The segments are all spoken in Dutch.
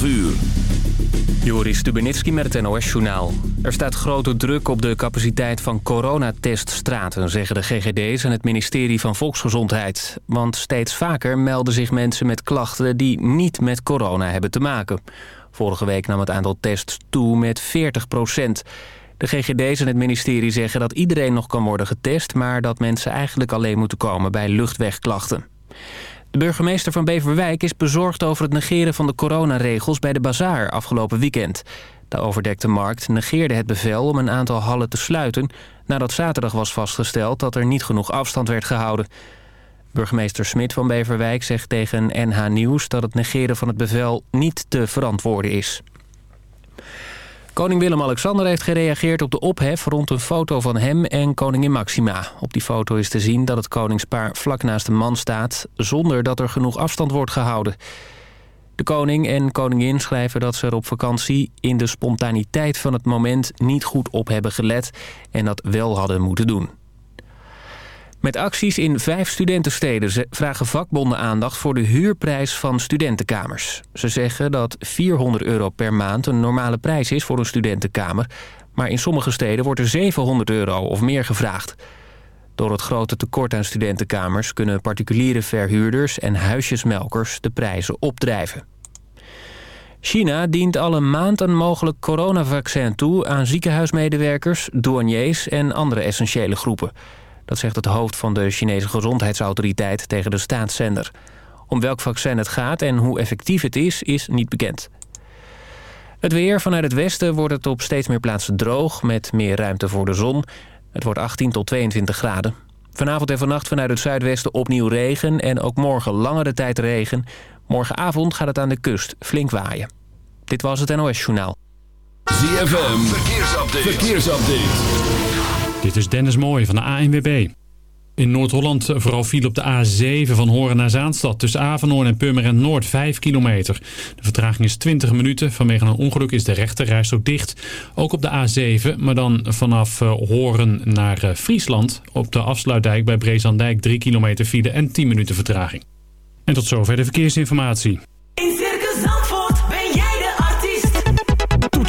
12 uur. Joris Stubenitski met het NOS-journaal. Er staat grote druk op de capaciteit van coronateststraten... zeggen de GGD's en het ministerie van Volksgezondheid. Want steeds vaker melden zich mensen met klachten... die niet met corona hebben te maken. Vorige week nam het aantal tests toe met 40 procent. De GGD's en het ministerie zeggen dat iedereen nog kan worden getest... maar dat mensen eigenlijk alleen moeten komen bij luchtwegklachten. De burgemeester van Beverwijk is bezorgd over het negeren van de coronaregels bij de bazaar afgelopen weekend. De overdekte markt negeerde het bevel om een aantal hallen te sluiten... nadat zaterdag was vastgesteld dat er niet genoeg afstand werd gehouden. Burgemeester Smit van Beverwijk zegt tegen NH Nieuws dat het negeren van het bevel niet te verantwoorden is. Koning Willem-Alexander heeft gereageerd op de ophef rond een foto van hem en koningin Maxima. Op die foto is te zien dat het koningspaar vlak naast de man staat... zonder dat er genoeg afstand wordt gehouden. De koning en koningin schrijven dat ze er op vakantie... in de spontaniteit van het moment niet goed op hebben gelet... en dat wel hadden moeten doen. Met acties in vijf studentensteden vragen vakbonden aandacht voor de huurprijs van studentenkamers. Ze zeggen dat 400 euro per maand een normale prijs is voor een studentenkamer. Maar in sommige steden wordt er 700 euro of meer gevraagd. Door het grote tekort aan studentenkamers kunnen particuliere verhuurders en huisjesmelkers de prijzen opdrijven. China dient al een maand een mogelijk coronavaccin toe aan ziekenhuismedewerkers, douaniers en andere essentiële groepen. Dat zegt het hoofd van de Chinese gezondheidsautoriteit tegen de staatszender. Om welk vaccin het gaat en hoe effectief het is, is niet bekend. Het weer vanuit het westen wordt het op steeds meer plaatsen droog... met meer ruimte voor de zon. Het wordt 18 tot 22 graden. Vanavond en vannacht vanuit het zuidwesten opnieuw regen... en ook morgen langere tijd regen. Morgenavond gaat het aan de kust flink waaien. Dit was het NOS Journaal. ZFM, verkeersupdate. verkeersupdate. Dit is Dennis Mooij van de ANWB. In Noord-Holland vooral viel op de A7 van Horen naar Zaanstad. Tussen Avenhoorn en Purmerend Noord 5 kilometer. De vertraging is 20 minuten. Vanwege een ongeluk is de rechterreis ook dicht. Ook op de A7, maar dan vanaf eh, Horen naar eh, Friesland. Op de afsluitdijk bij Brezandijk 3 kilometer file en 10 minuten vertraging. En tot zover de verkeersinformatie.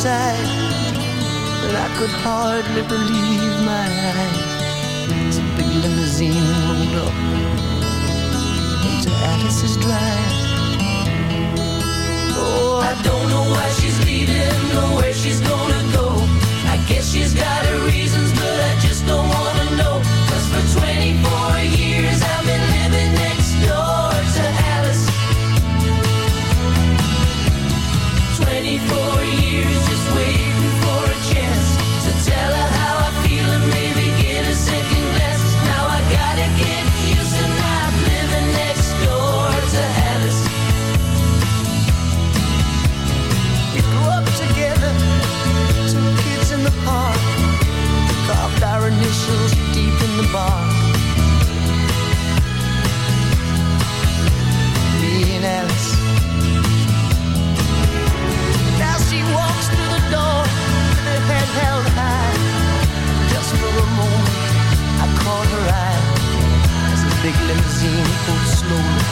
Outside, but I could hardly believe my eyes. As a big limousine rolled up into Alice's drive. Oh, I don't know why she's leaving or where she's gonna go. I guess she's got her people slowly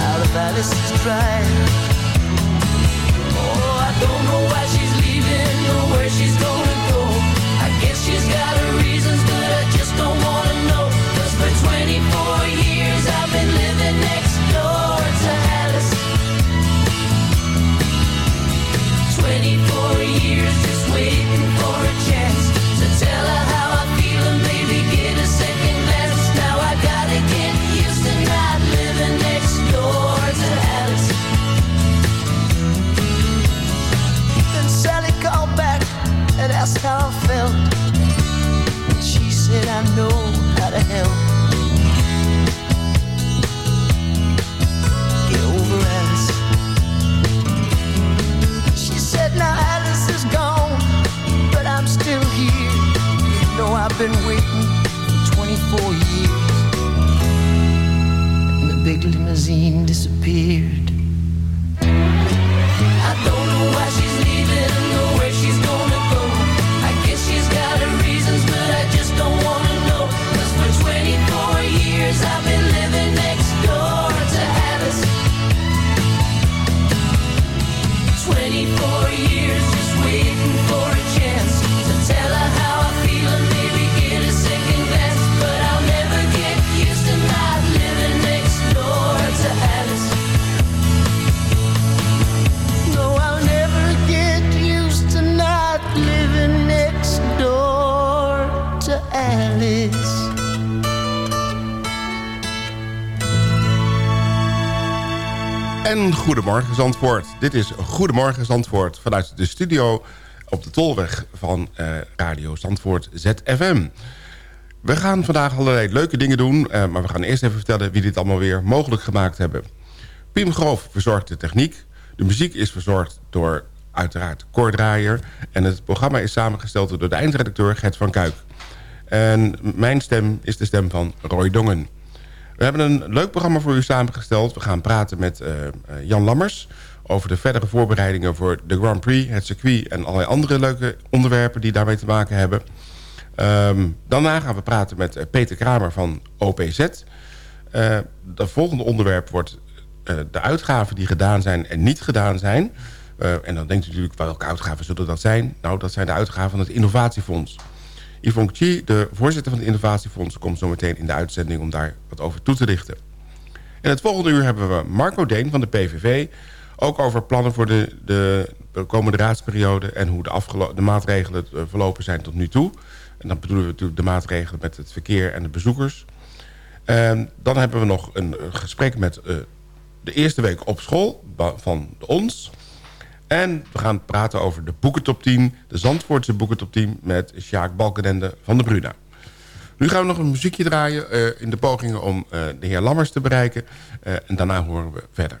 How the valley sees dry Oh, I don't know why she's leaving Or where she's going scene disappeared. En goedemorgen Zandvoort. Dit is Goedemorgen Zandvoort vanuit de studio op de Tolweg van eh, Radio Zandvoort ZFM. We gaan vandaag allerlei leuke dingen doen, eh, maar we gaan eerst even vertellen wie dit allemaal weer mogelijk gemaakt hebben. Piem Groof verzorgt de techniek. De muziek is verzorgd door uiteraard Cor Draaier. En het programma is samengesteld door de eindredacteur Gert van Kuik. En mijn stem is de stem van Roy Dongen. We hebben een leuk programma voor u samengesteld. We gaan praten met eh, eh, Jan Lammers over de verdere voorbereidingen voor de Grand Prix, het circuit en allerlei andere leuke onderwerpen die daarmee te maken hebben. Ehm, daarna gaan we praten met eh, Peter Kramer van OPZ. Het volgende onderwerp wordt de uitgaven die gedaan zijn en niet gedaan zijn. En dan denkt u natuurlijk, welke uitgaven zullen dat zijn? Nou, dat zijn de uitgaven van het Innovatiefonds. Yvonne Chi, de voorzitter van het Innovatiefonds... komt zo meteen in de uitzending om daar wat over toe te lichten. In het volgende uur hebben we Marco Deen van de PVV... ook over plannen voor de, de komende raadsperiode... en hoe de, de maatregelen eh, verlopen zijn tot nu toe. En dan bedoelen we natuurlijk de maatregelen met het verkeer en de bezoekers. Dan hebben we nog een eh, gesprek met eh, de eerste week op school van ons... En we gaan praten over de boekentop 10, de Zandvoortse boekentop 10... met Sjaak Balkenende van de Bruna. Nu gaan we nog een muziekje draaien eh, in de pogingen om eh, de heer Lammers te bereiken. Eh, en daarna horen we verder.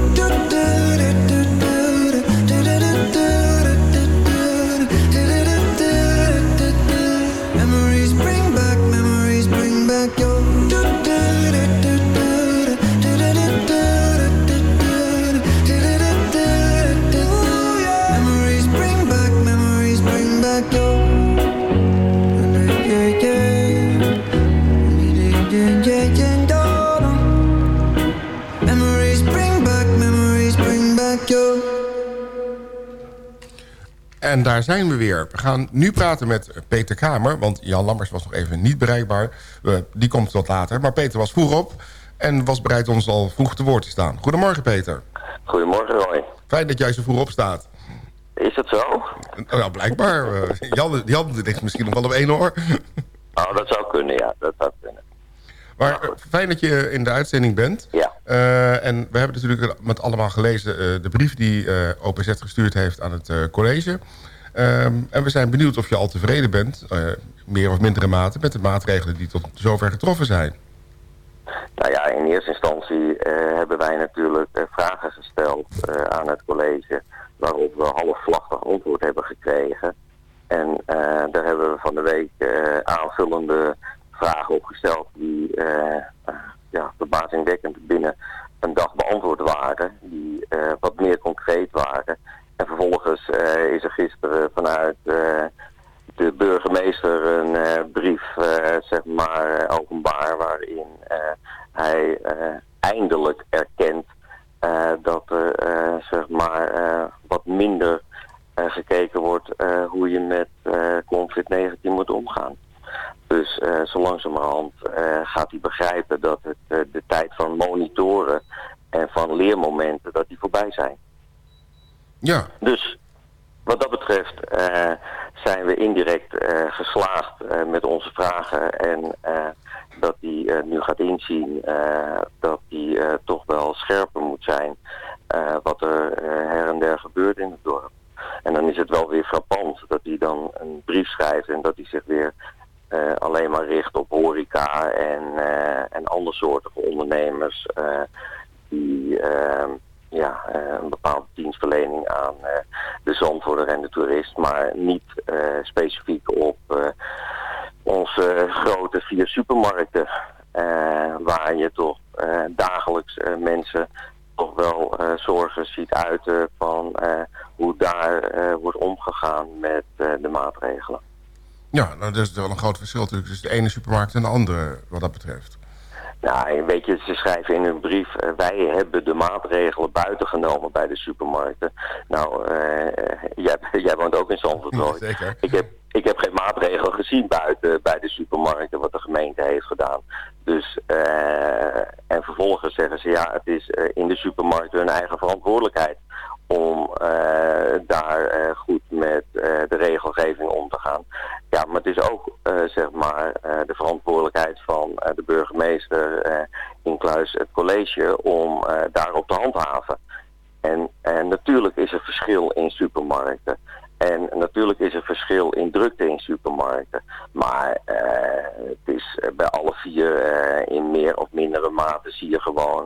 En daar zijn we weer. We gaan nu praten met Peter Kamer, want Jan Lammers was nog even niet bereikbaar. Die komt wat later, maar Peter was vroeg op en was bereid ons al vroeg te woord te staan. Goedemorgen Peter. Goedemorgen Roy. Fijn dat jij zo vroeg opstaat. Is dat zo? Nou, blijkbaar. eh, Jan, Jan ligt misschien nog wel op één oor. Oh, dat zou kunnen, ja. Dat zou kunnen. Maar eh, fijn dat je in de uitzending bent. Ja. Eh, en we hebben natuurlijk met allemaal gelezen eh, de brief die OPZ gestuurd heeft aan het college. Ehm, en we zijn benieuwd of je al tevreden bent, eh, meer of mindere mate, met de maatregelen die tot zover getroffen zijn. Nou ja, in eerste instantie eh, hebben wij natuurlijk eh, vragen gesteld aan het college... waarop we halfslachtig antwoord hebben gekregen. En daar hebben we van de week aanvullende vragen op gesteld... die ja, verbazingwekkend binnen een dag beantwoord waren. Die wat meer concreet waren. En vervolgens eh, is er gisteren vanuit... eh, de burgemeester een eh, brief, zeg maar, openbaar, waarin hij eindelijk erkent dat er, zeg maar, wat minder gekeken wordt hoe je met eh, COVID-19 moet omgaan. Dus zo langzamerhand gaat hij begrijpen dat het, de tijd van monitoren en van leermomenten, dat die voorbij zijn. Ja, Dus wat dat betreft eh, zijn we indirect eh, geslaagd eh, met onze vragen en dat eh, nu gaat inzien dat eh, toch wel scherper moet zijn wat er her en der gebeurt in het dorp. En dan is het wel weer frappant dat hij dan een brief schrijft en dat hij zich weer alleen maar richt op horeca en, en andersoortige ondernemers eh, die eh, ja, eh, een bepaalde dienstverlening aan eh, de zandvoerder en de toerist, maar niet eh, specifiek op onze grote vier supermarkten, waar je toch dagelijks mensen toch wel zorgen ziet uiten van hoe daar wordt omgegaan met de maatregelen. Ja, nou, dat is wel een groot verschil natuurlijk tussen de ene supermarkt en de andere wat dat betreft. Nou, weet je, ze schrijven in hun brief, eh, wij hebben de maatregelen buiten genomen bij de supermarkten. Nou, eh, jij, jij woont ook in Zandvoort, Roy. Zeker. Ik heb, ik heb geen maatregelen gezien buiten bij de supermarkten wat de gemeente heeft gedaan. Dus, eh, en vervolgens zeggen ze, ja, het is eh, in de supermarkten hun eigen verantwoordelijkheid om eh, daar eh, goed met eh, de regelgeving om te gaan. Ja, maar het is ook, zeg maar, de verantwoordelijkheid van de burgemeester, eh incluis het college, om daarop te handhaven. En, en natuurlijk is er verschil in supermarkten. En natuurlijk is er verschil in drukte in supermarkten. Maar het is bij alle vier in meer of mindere mate zie je gewoon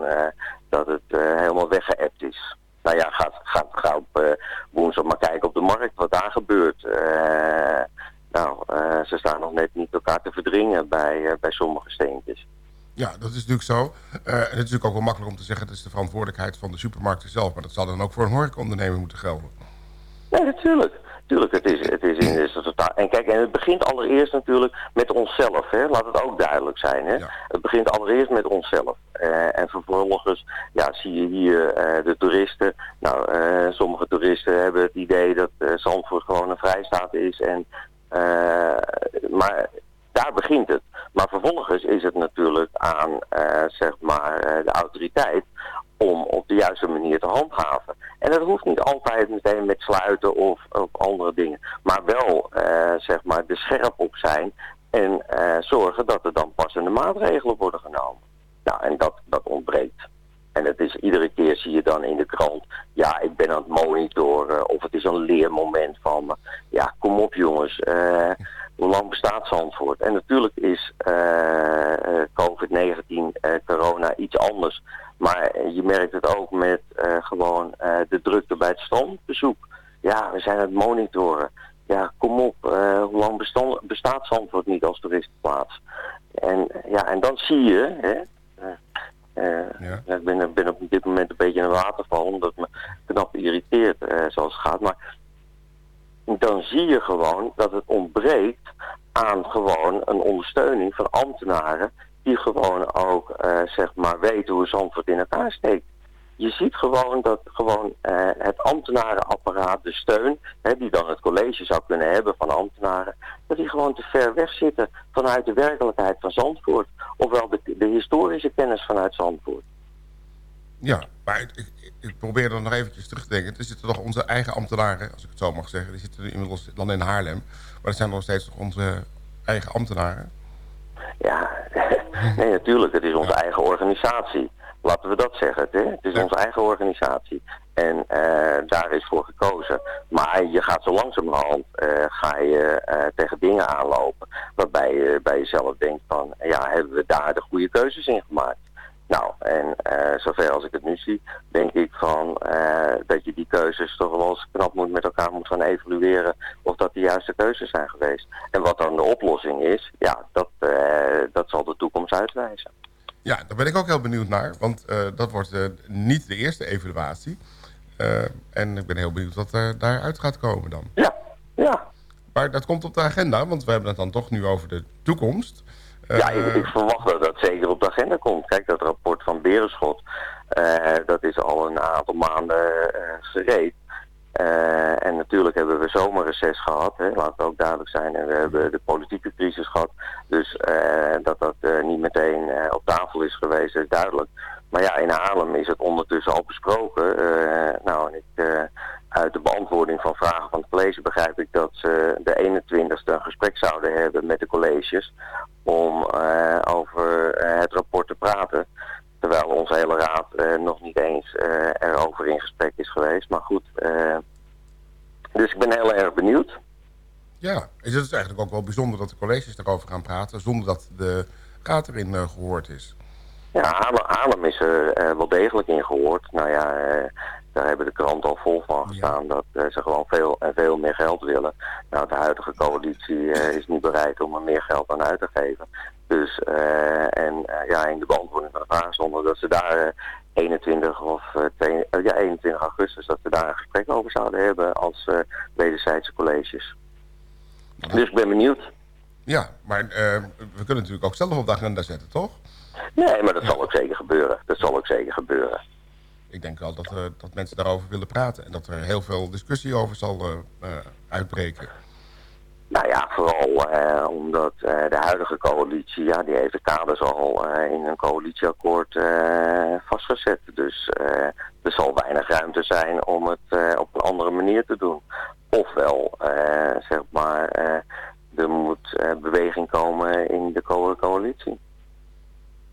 dat het helemaal weggeëpt is. Nou ja, ga, ga, ga op eh, woensdag maar kijken op de markt wat daar gebeurt. Eh, nou, eh, ze staan nog net niet elkaar te verdringen bij, bij sommige steentjes. Ja, dat is natuurlijk zo. En het is natuurlijk ook wel makkelijk om te zeggen... het is de verantwoordelijkheid van de supermarkten zelf. Maar dat zal dan ook voor een horecaondernemer moeten gelden. Nee, natuurlijk. Tuurlijk, het is, het is in het totaal. En kijk, en het begint allereerst natuurlijk met onszelf. Hè? Laat het ook duidelijk zijn. Hè? Ja. Het begint allereerst met onszelf. Eh, en vervolgens ja, zie je hier eh, de toeristen. Nou, eh, sommige toeristen hebben het idee dat Zandvoort gewoon een vrijstaat is. En, maar daar begint het. Maar vervolgens is het natuurlijk aan zeg maar, de autoriteit om op de juiste manier te handhaven. En dat hoeft niet altijd meteen met sluiten of, of andere dingen. Maar wel eh, zeg maar er scherp op zijn en eh, zorgen dat er dan passende maatregelen worden genomen. Nou, en dat, dat ontbreekt. En het is iedere keer zie je dan in de krant, ja, ik ben aan het monitoren of het is een leermoment van. Ja, kom op jongens, eh, hoe lang bestaat Zandvoort? En natuurlijk is eh, eh, COVID-19, eh, corona iets anders. Maar je merkt het ook met eh, gewoon eh, de drukte bij het strandbezoek. Ja, we zijn aan het monitoren. Ja, kom op, eh, hoe lang bestaat Zandvoort niet als toeristenplaats? En, ja, en dan zie je, hè, Ja. ik ben, ben op dit moment een beetje in een waterval, omdat het me knap irriteert zoals het gaat. Maar dan zie je gewoon dat het ontbreekt aan gewoon een ondersteuning van ambtenaren die gewoon ook eh, zeg maar weten hoe Zandvoort in elkaar steekt. Je ziet gewoon dat gewoon eh, het ambtenarenapparaat, de steun, hè, die dan het college zou kunnen hebben van ambtenaren, dat die gewoon te ver weg zitten vanuit de werkelijkheid van Zandvoort. Ofwel de, de historische kennis vanuit Zandvoort. Ja, maar ik, ik, probeer er nog eventjes terug te denken. Er zitten toch onze eigen ambtenaren, als ik het zo mag zeggen. Die zitten inmiddels dan in Haarlem. Maar dat zijn nog steeds onze eigen ambtenaren. Ja, nee, natuurlijk. Het is onze eigen organisatie. Laten we dat zeggen. Hè? Het is Ja. onze eigen organisatie. En eh, daar is voor gekozen. Maar je gaat zo langzamerhand eh, ga je eh, tegen dingen aanlopen. Waarbij je bij jezelf denkt van, ja, hebben we daar de goede keuzes in gemaakt? Nou, en eh, zover als ik het nu zie, denk ik van eh, dat je die keuzes toch wel eens knap moet met elkaar moet gaan evalueren of dat de juiste keuzes zijn geweest. En wat dan de oplossing is, ja, dat, eh, dat zal de toekomst uitwijzen. Ja, daar ben ik ook heel benieuwd naar. Want dat wordt niet de eerste evaluatie. En ik ben heel benieuwd wat er daaruit gaat komen dan. Ja, ja. Maar dat komt op de agenda, want we hebben het dan toch nu over de toekomst. Eh, Ja, ik, ik verwacht dat dat zeker op de agenda komt. Kijk, dat rapport van Berenschot, eh, dat is al een aantal maanden eh, gereed. Eh, en natuurlijk hebben we zomerreces gehad, hè, laat het ook duidelijk zijn. En we hebben de politieke crisis gehad. Dus eh, dat dat eh, niet meteen eh, op tafel is geweest, is duidelijk. Maar ja, in Haarlem is het ondertussen al besproken. Eh, nou, en ik, eh, uit de beantwoording van vragen van het college begrijp ik dat ze de 21ste een gesprek zouden hebben met de colleges om eh, over eh, het rapport te praten. Terwijl onze hele raad eh, nog niet eens erover in gesprek is geweest. Maar goed, dus ik ben heel erg benieuwd. Ja, het is eigenlijk ook wel bijzonder dat de colleges daarover gaan praten... zonder dat de raad erin eh, gehoord is. Ja, Haarlem, Haarlem is er wel degelijk in gehoord. Nou ja, daar hebben de kranten al vol van gestaan dat eh, ze gewoon veel en veel meer geld willen. Nou, de huidige coalitie eh, is niet bereid om er meer geld aan uit te geven. Dus, eh, en ja, in de beantwoording van de vraag stonden dat ze daar eh, 21 of ja, 21 augustus, dat we daar een gesprek over zouden hebben als eh wederzijdse colleges. Dus ik ben benieuwd. Ja, maar we kunnen natuurlijk ook zelf op de agenda zetten, toch? Nee, maar dat zal ook zeker gebeuren. Dat zal ook zeker gebeuren. Ik denk wel dat, eh, dat mensen daarover willen praten. En dat er heel veel discussie over zal eh, eh, uitbreken. Nou ja, vooral omdat de huidige coalitie, ja, die heeft de kaders al in een coalitieakkoord vastgezet. Dus er zal weinig ruimte zijn om het op een andere manier te doen. Ofwel, zeg maar, er moet beweging komen in de co- coalitie.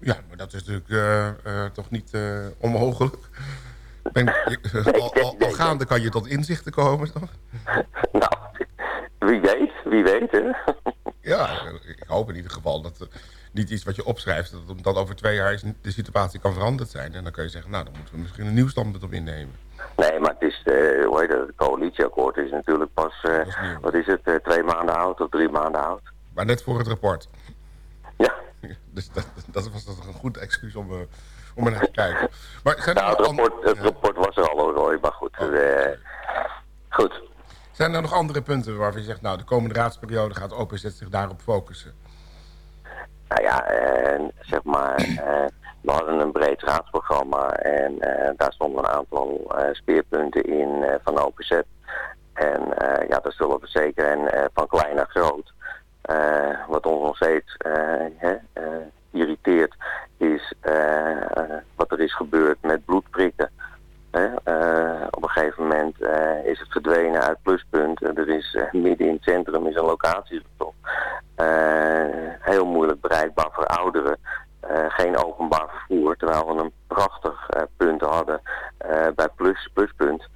Ja, maar dat is natuurlijk eh, eh, toch niet eh, onmogelijk. Ben, al, al, al gaande kan je tot inzichten komen, toch? nou, wie weet, wie weet, hè? Ja, ik hoop in ieder geval dat niet iets wat je opschrijft... dat, dat over twee jaar de situatie kan veranderd zijn. En dan kun je zeggen, nou, dan moeten we misschien een nieuw standpunt op innemen. Nee, maar het is, eh hoe heet het, het coalitieakkoord is natuurlijk pas, is wat is het, twee maanden oud of drie maanden oud. Maar net voor het rapport. Ja. Dus dat, dat was toch een goed excuus om, eh, om er naar te kijken. Maar zijn er, het rapport, het rapport was er al hoor, maar goed. eh, goed. zijn er nog andere punten waarvan je zegt... nou, de komende raadsperiode gaat OPZ zich daarop focussen? Nou ja, eh, zeg maar, eh, we hadden een breed raadsprogramma en eh, daar stonden een aantal eh, speerpunten in eh, van OPZ. En eh, ja, dat zullen we zeker, en eh, van klein naar groot. Eh, wat ons nog steeds eh, eh, irriteert, is wat er is gebeurd met bloedprikken. Op een gegeven moment is het verdwenen uit pluspunt. Er is midden in het centrum is een locatie heel moeilijk bereikbaar voor ouderen. Geen openbaar vervoer, terwijl we een prachtig punt hadden bij plus, pluspunt.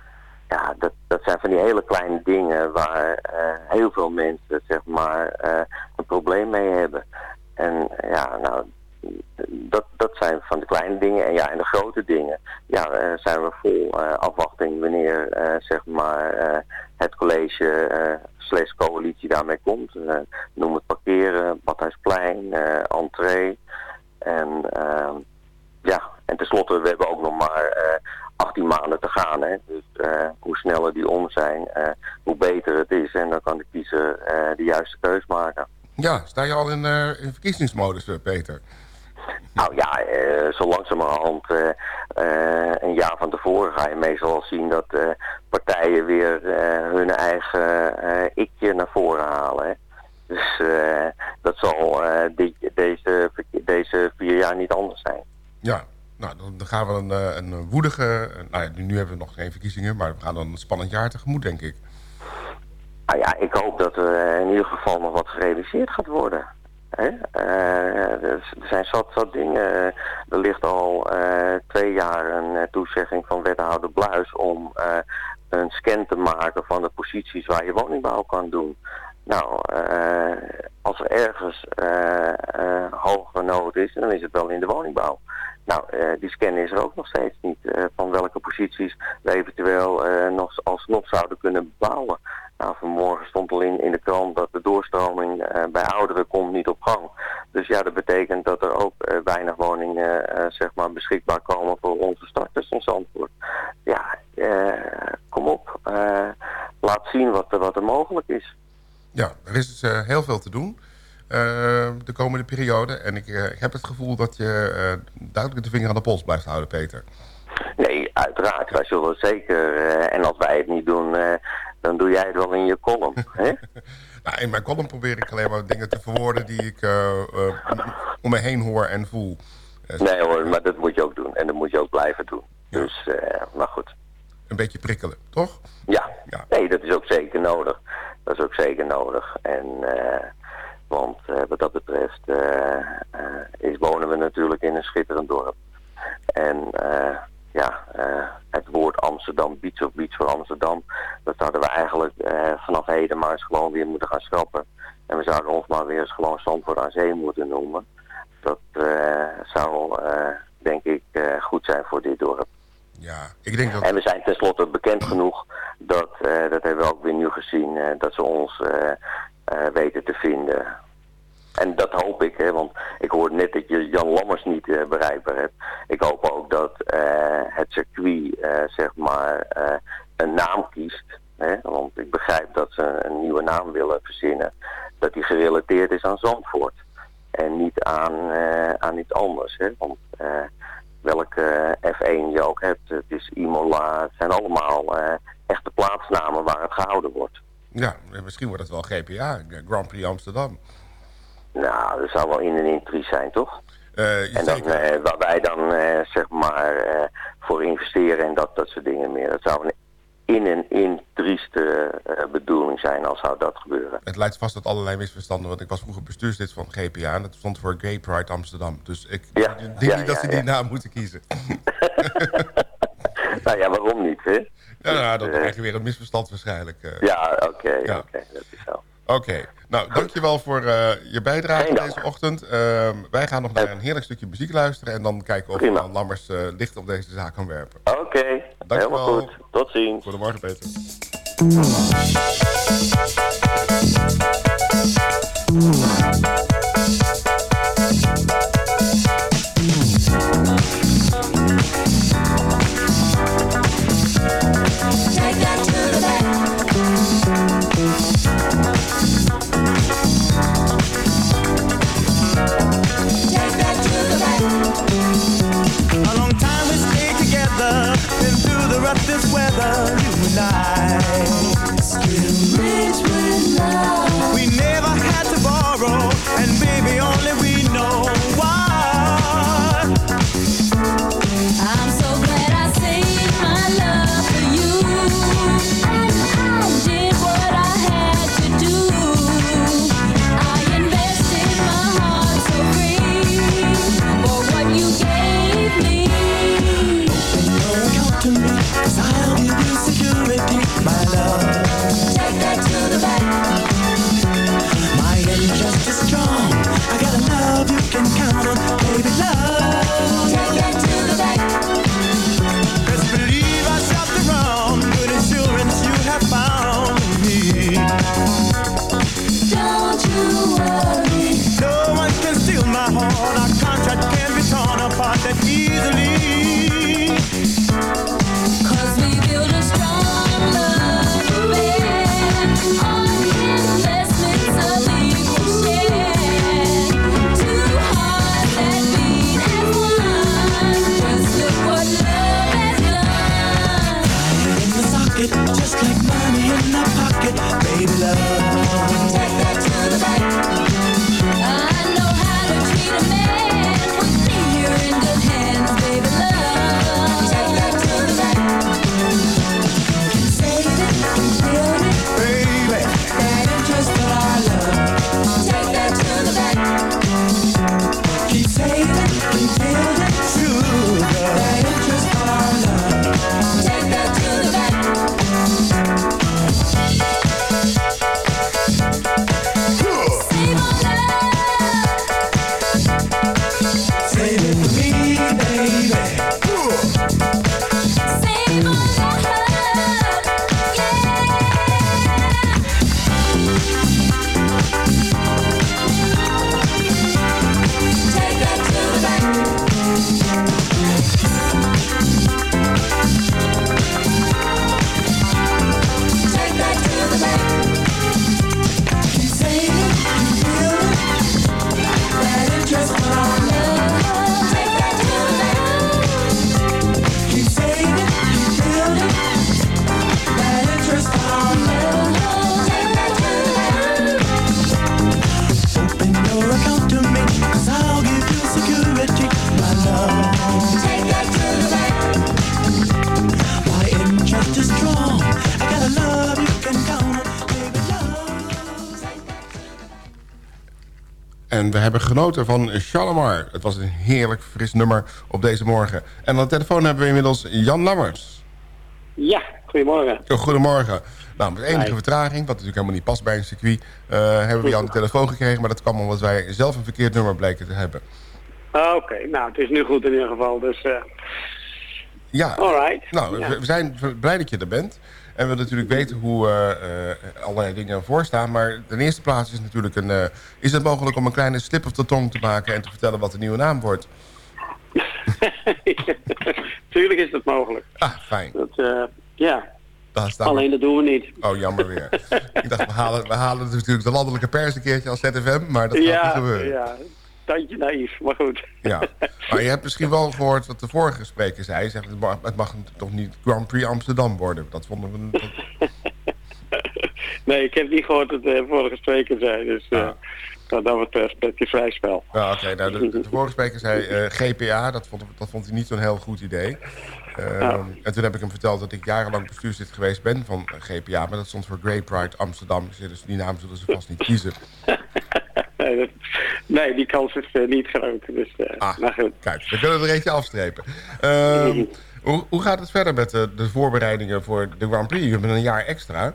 Ja, dat, dat zijn van die hele kleine dingen waar eh, heel veel mensen zeg maar eh, een probleem mee hebben. En ja, nou, dat, dat zijn van de kleine dingen. En ja, en de grote dingen, ja, eh, zijn we vol eh, afwachting wanneer eh, zeg maar eh, het college eh slash coalitie daarmee komt. Eh, noem het parkeren, Badhuisplein, eh entree. En ehm, ja, en tenslotte, we hebben ook nog maar eh 18 maanden te gaan. Hè? Dus eh, hoe sneller die om zijn, eh, hoe beter het is. En dan kan de kiezer eh, de juiste keus maken. Ja, sta je al in, eh, in verkiezingsmodus, eh, Peter? Nou ja, eh, zo langzamerhand eh, eh, een jaar van tevoren ga je meestal al zien dat eh, partijen weer eh, hun eigen eh ikje naar voren halen. Hè. Dus eh, dat zal eh, deze, deze vier jaar niet anders zijn. Ja, nou, dan gaan we een, eh, een woedige... eh, nou ja, nu, hebben we nog geen verkiezingen... maar we gaan dan een spannend jaar tegemoet, denk ik. Nou ja, ik hoop dat er in ieder geval nog wat gerealiseerd gaat worden. Hè? Eh, er zijn zat, zat dingen. Er ligt al eh, twee jaar een eh, toezegging van wethouder Bluis om eh, een scan te maken van de posities waar je woningbouw kan doen. Nou, eh, als er ergens eh eh hoge nood is, dan is het wel in de woningbouw. Nou, die scan is er ook nog steeds niet van welke posities we eventueel nog alsnog zouden kunnen bouwen. Nou, vanmorgen stond al in, in de krant dat de doorstroming bij ouderen komt niet op gang. Dus ja, dat betekent dat er ook weinig woningen zeg maar beschikbaar komen voor onze starters in Zandvoort. Ja, kom op. laat zien wat, wat er mogelijk is. Ja, er is dus, heel veel te doen eh, de komende periode. En ik, eh, ik heb het gevoel dat je duidelijk de vinger aan de pols blijft houden, Peter. Nee, uiteraard. Wij zullen het zeker. en als wij het niet doen, dan doe jij het wel in je column. hè? Nou, in mijn column probeer ik alleen maar dingen te verwoorden... die ik om me heen hoor en voel. Nee hoor, maar dat moet je ook doen. En dat moet je ook blijven doen. Ja. Dus, maar goed. Een beetje prikkelen, toch? Ja. Ja. nee, dat is ook zeker nodig. Dat is ook zeker nodig. En, eh, want eh, wat dat betreft eh, is, wonen we natuurlijk in een schitterend dorp. En ja, het woord Amsterdam, Beach of Beach voor Amsterdam, dat zouden we eigenlijk vanaf heden maar eens gewoon weer moeten gaan schrappen. En we zouden ons maar weer eens gewoon Zandvoort aan Zee moeten noemen. Dat zou, denk ik, goed zijn voor dit dorp. Ja, ik denk dat... En we zijn tenslotte bekend genoeg dat, eh, dat hebben we ook weer nu gezien, eh, dat ze ons eh, weten te vinden. En dat hoop ik, hè, want ik hoorde net dat je Jan Lammers niet bereikbaar hebt. Ik hoop ook dat het circuit, zeg maar, een naam kiest. Hè, want ik begrijp dat ze een nieuwe naam willen verzinnen. Dat die gerelateerd is aan Zandvoort. En niet aan, aan iets anders. Hè, want welke F1 je ook hebt, het is Imola, het zijn allemaal eh, echte plaatsnamen waar het gehouden wordt. Ja, misschien wordt het wel GPA, Grand Prix Amsterdam. Nou, dat zou wel in en in zijn, toch? Eh, En dan, eh, waar wij dan eh, zeg maar eh, voor investeren en dat, dat soort dingen meer. Dat zou een in en in trieste eh, bedoeling zijn als zou dat gebeuren. Het leidt vast tot allerlei misverstanden, want ik was vroeger bestuurslid van GPA en dat stond voor Gay Pride Amsterdam. Dus ik Ja, denk ja, niet dat ja, ze die naam moeten kiezen. Nou ja, waarom niet, hè? Ja, nou, dan eh, krijg je weer een misverstand waarschijnlijk. eh. Ja, oké, Ja. oké, dat is zo. Oké, nou dankjewel voor eh, je bijdrage deze ochtend. Ehm, wij gaan nog naar een heerlijk stukje muziek luisteren en dan kijken of Prima. Lammers eh, licht op deze zaak kan werpen. Oké, Dankjewel. helemaal goed. Tot ziens. Goedemorgen Peter. Hebben genoten van Shalimar. Het was een heerlijk fris nummer op deze morgen. En aan de telefoon hebben we inmiddels Jan Lammers. Ja, goedemorgen. Goedemorgen. Nou, met enige vertraging, wat natuurlijk helemaal niet past bij een circuit... eh, hebben we je aan de telefoon gekregen. Maar dat kwam omdat wij zelf een verkeerd nummer bleken te hebben. Ah, Oké, nou, het is nu goed in ieder geval, dus... eh Ja, alright. nou, Ja. we zijn blij dat je er bent. En we natuurlijk weten hoe eh, eh, allerlei dingen ervoor staan. Maar de eerste plaats is natuurlijk een... eh, is het mogelijk om een kleine slip of de tong te maken... en te vertellen wat de nieuwe naam wordt? Tuurlijk is dat mogelijk. Ah, fijn. Dat, ja, alleen dat doen we niet. Oh, jammer weer. Ik dacht, we halen, we halen natuurlijk de landelijke pers een keertje als ZFM... maar dat gaat niet gebeuren. ja, tandje naïef, maar goed. Ja, maar je hebt misschien wel gehoord wat de vorige spreker zei. Hij zegt, het mag, het mag toch niet Grand Prix Amsterdam worden. Dat vonden we... dat- Nee, ik heb niet gehoord dat de vorige spreker zei. Dus Ah. wat dat betreft heb je vrij spel. Ja, oké. nou, de, de vorige spreker zei eh, GPA. Dat vond, dat vond hij niet zo'n heel goed idee. Ehm. En toen heb ik hem verteld dat ik jarenlang bestuurslid geweest ben van GPA. Maar dat stond voor Grey Pride Amsterdam. Dus die naam zullen ze vast niet kiezen. Nee, dat- nee, die kans is eh, niet groot. Dus, eh, Ah, maar goed. kijk, we kunnen er eentje afstrepen. Ehm, hoe, hoe gaat het verder met de, de voorbereidingen voor de Grand Prix? Je hebben een jaar extra.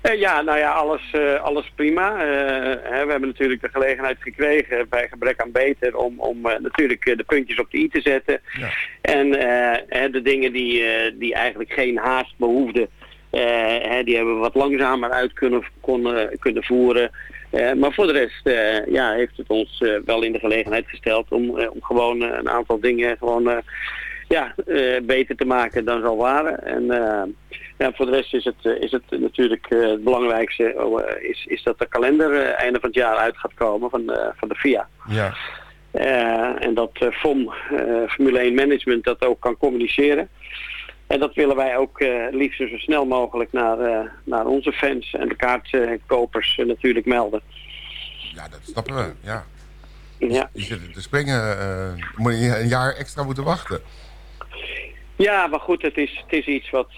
Eh, ja, nou ja, alles, alles prima. Hè, we hebben natuurlijk de gelegenheid gekregen bij gebrek aan beter om, om natuurlijk de puntjes op de i te zetten. Ja. En de dingen die, die eigenlijk geen haast behoefden, eh, hè, die hebben we wat langzamer uit kunnen, konden, kunnen voeren. Eh, maar voor de rest eh, ja, heeft het ons eh, wel in de gelegenheid gesteld om, om gewoon een aantal dingen gewoon ja, beter te maken dan ze al waren. En ja, voor de rest is het, is het natuurlijk het belangrijkste oh, is, is dat de kalender einde van het jaar uit gaat komen van, de van de FIA. Ja. En dat FOM, Formule 1 Management, dat ook kan communiceren. En dat willen wij ook eh, liefst zo snel mogelijk naar, eh, naar onze fans en de kaartkopers eh, natuurlijk melden. ja, dat snappen we. Ja. Ja. Je zit te springen. moet je een jaar extra moeten wachten. Ja, maar goed, het is, het is iets wat,